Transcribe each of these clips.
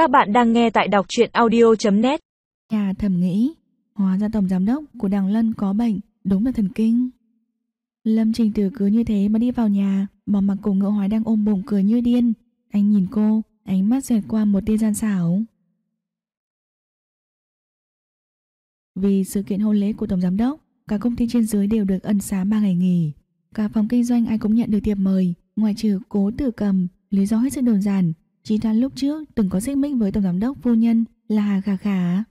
Các bạn đang nghe tại đọc truyện audio.net Nhà thầm nghĩ, hóa ra tổng giám đốc của Đằng Lân có bệnh, đúng là thần kinh. Lâm Trình Tử cứ như thế mà đi vào nhà, bỏ mặc cổ ngựa hoài đang ôm bụng cười như điên. Anh nhìn cô, ánh mắt xẹt qua một tia gian xảo. Vì sự kiện hôn lễ của tổng giám đốc, cả công ty trên dưới đều được ân xá 3 ngày nghỉ. Cả phòng kinh doanh ai cũng nhận được tiệp mời, ngoại trừ cố tử cầm, lý do hết sức đơn giản. Chính đoán lúc trước từng có xích mích với tổng giám đốc phu nhân là Hà Khả Khả.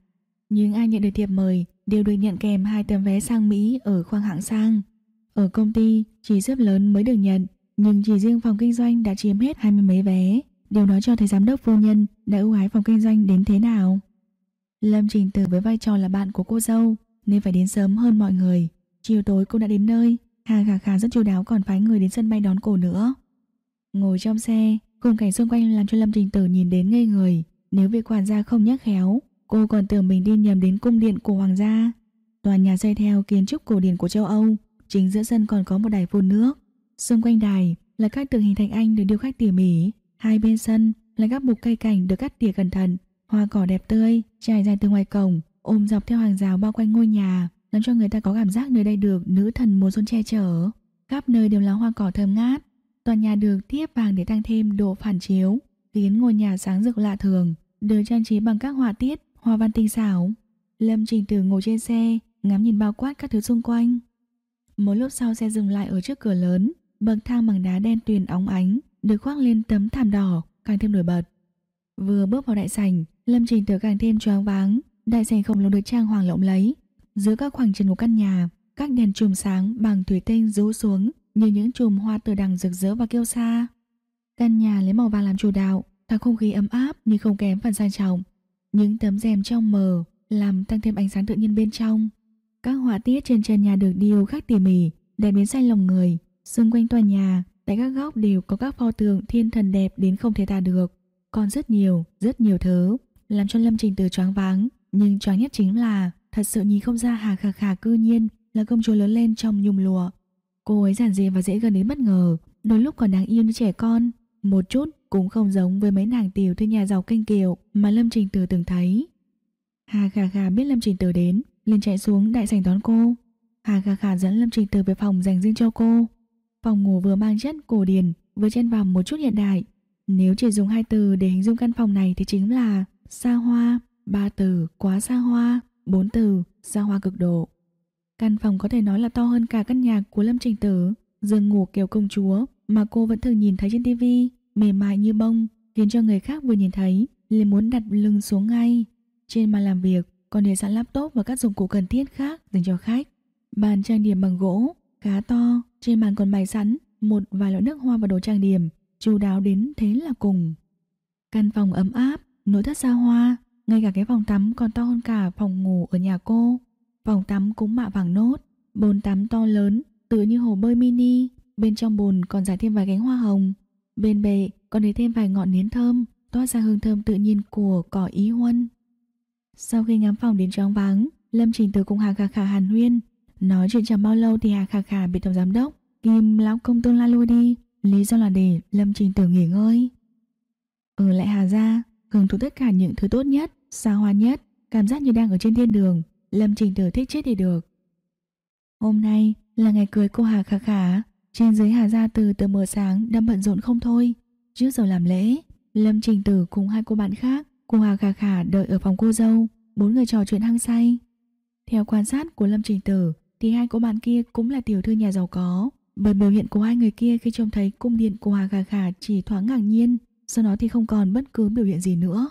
Nhưng ai nhận được thiệp mời đều được nhận kèm hai tấm vé sang Mỹ ở khoang hạng sang. Ở công ty, chỉ xếp lớn mới được nhận, nhưng chỉ riêng phòng kinh doanh đã chiếm hết hai mươi mấy vé. Điều đó cho thấy giám đốc phu nhân đã ưu ái phòng kinh doanh đến thế nào. Lâm Trình Tử với vai trò là bạn của cô dâu nên phải đến sớm hơn mọi người. Chiều tối cô đã đến nơi, Hà Khả Khả rất chu đáo còn phái người đến sân bay đón cô nữa. Ngồi trong xe, khung cảnh xung quanh làm cho Lâm Trình Tử nhìn đến ngây người. Nếu vị quản gia không nhắc khéo, cô còn tưởng mình đi nhầm đến cung điện của hoàng gia. Tòa nhà xây theo kiến trúc cổ điển của châu Âu, chính giữa sân còn có một đài phun nước. Xung quanh đài là các tượng hình thành anh được điêu khắc tỉ mỉ. Hai bên sân là các bục cây cảnh được cắt tỉa cẩn thận, hoa cỏ đẹp tươi trải dài từ ngoài cổng, ôm dọc theo hàng rào bao quanh ngôi nhà, làm cho người ta có cảm giác nơi đây được nữ thần mùa xuân che chở. Khắp nơi đều là hoa cỏ thơm ngát. Tòa nhà được tiếp vàng để tăng thêm độ phản chiếu, khiến ngôi nhà sáng rực lạ thường, được trang trí bằng các họa tiết, hoa văn tinh xảo. Lâm Trình Tử ngồi trên xe, ngắm nhìn bao quát các thứ xung quanh. Một lúc sau xe dừng lại ở trước cửa lớn, bậc thang bằng đá đen tuyền óng ánh, được khoác lên tấm thảm đỏ, càng thêm nổi bật. Vừa bước vào đại sảnh, Lâm Trình Tử càng thêm choáng váng, đại sảnh khổng lồ được trang hoàng lộng lẫy, giữa các khoảng trần của căn nhà, các đèn chùm sáng bằng thủy tinh rũ xuống như những chùm hoa từ đằng rực rỡ và kêu xa. Căn nhà lấy màu vàng làm chủ đạo, tạo không khí ấm áp nhưng không kém phần sang trọng. Những tấm rèm trong mờ làm tăng thêm ánh sáng tự nhiên bên trong. Các họa tiết trên trần nhà được điêu khắc tỉ mỉ, đẹp đến say lòng người. Xung quanh tòa nhà, tại các góc đều có các pho tượng thiên thần đẹp đến không thể tả được. Còn rất nhiều, rất nhiều thứ, làm cho Lâm Trình Từ choáng váng. Nhưng choáng nhất chính là thật sự nhìn không ra Hà Khả Khả cư nhiên là công chúa lớn lên trong nhung lụa. Cô ấy giản dị và dễ gần đến bất ngờ, đôi lúc còn đáng yêu như trẻ con, một chút cũng không giống với mấy nàng tiểu thư nhà giàu kinh kiều mà Lâm Trình Từ từng thấy. Hà Khả Khả biết Lâm Trình Từ đến, liền chạy xuống đại sảnh đón cô. Hà Khả Khả dẫn Lâm Trình Từ về phòng dành riêng cho cô. Phòng ngủ vừa mang chất cổ điển, vừa chen vào một chút hiện đại. Nếu chỉ dùng hai từ để hình dung căn phòng này thì chính là xa hoa, ba từ quá xa hoa, bốn từ xa hoa cực độ. Căn phòng có thể nói là to hơn cả căn nhà của Lâm Trình Tử, giường ngủ kiểu công chúa mà cô vẫn thường nhìn thấy trên tivi, mềm mại như bông, khiến cho người khác vừa nhìn thấy liền muốn đặt lưng xuống ngay. Trên bàn làm việc còn để sẵn laptop và các dụng cụ cần thiết khác dành cho khách. Bàn trang điểm bằng gỗ, khá to, trên bàn còn bày sẵn một vài loại nước hoa và đồ trang điểm, chu đáo đến thế là cùng. Căn phòng ấm áp, nội thất xa hoa, ngay cả cái phòng tắm còn to hơn cả phòng ngủ ở nhà cô. Phòng tắm cũng mạ vàng nốt, bồn tắm to lớn, tựa như hồ bơi mini, bên trong bồn còn giải thêm vài cánh hoa hồng. Bên bệ còn để thêm vài ngọn nến thơm, toát ra hương thơm tự nhiên của cỏ ý huân. Sau khi ngắm phòng đến choáng váng, Lâm Trình Từ cùng Hà Khả Khả hàn huyên. Nói chuyện chẳng bao lâu thì Hà Khả Khả bị tổng giám đốc Kim lão công tương lai lui đi, lý do là để Lâm Trình Tử nghỉ ngơi. Ở lại Hà gia, hưởng thụ tất cả những thứ tốt nhất, xa hoa nhất, cảm giác như đang ở trên thiên đường, Lâm Trình Tử thích chết thì được. Hôm nay là ngày cưới cô Hà Khả Khả, trên dưới Hà gia từ từ mờ sáng đang bận rộn không thôi. Trước giờ làm lễ, Lâm Trình Tử cùng hai cô bạn khác, cô Hà Khả Khả đợi ở phòng cô dâu, bốn người trò chuyện hăng say. Theo quan sát của Lâm Trình Tử thì hai cô bạn kia cũng là tiểu thư nhà giàu có, bởi biểu hiện của hai người kia khi trông thấy cung điện của Hà Khả Khả chỉ thoáng ngạc nhiên, sau đó thì không còn bất cứ biểu hiện gì nữa.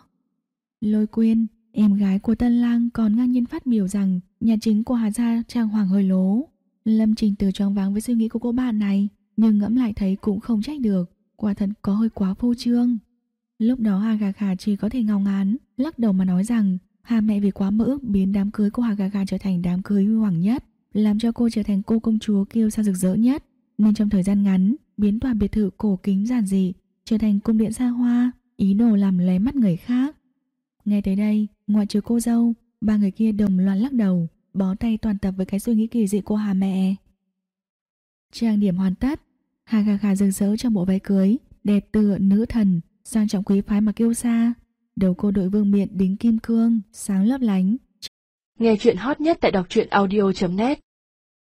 Lôi quyên, em gái của Tân Lang còn ngang nhiên phát biểu rằng nhà chính của Hà Gia trang hoàng hơi lố. Lâm Trình từ choáng váng với suy nghĩ của cô bạn này, nhưng ngẫm lại thấy cũng không trách được, quả thật có hơi quá phô trương. Lúc đó Hà Gà Khả chỉ có thể ngao ngán, lắc đầu mà nói rằng Hà mẹ vì quá mơ ước biến đám cưới của Hà Gà Gà trở thành đám cưới huy hoàng nhất, làm cho cô trở thành cô công chúa kiêu sa rực rỡ nhất, nên trong thời gian ngắn biến tòa biệt thự cổ kính giản dị trở thành cung điện xa hoa, ý đồ làm lé mắt người khác. Nghe tới đây, ngoại trừ cô dâu, ba người kia đồng loạt lắc đầu, bó tay toàn tập với cái suy nghĩ kỳ dị của Hà mẹ. Trang điểm hoàn tất, Hà Gà Gà rực rỡ trong bộ váy cưới, đẹp tựa nữ thần, sang trọng quý phái mà kêu xa. đầu cô đội vương miện đính kim cương, sáng lấp lánh. Nghe chuyện hot nhất tại đọc truyện audio.net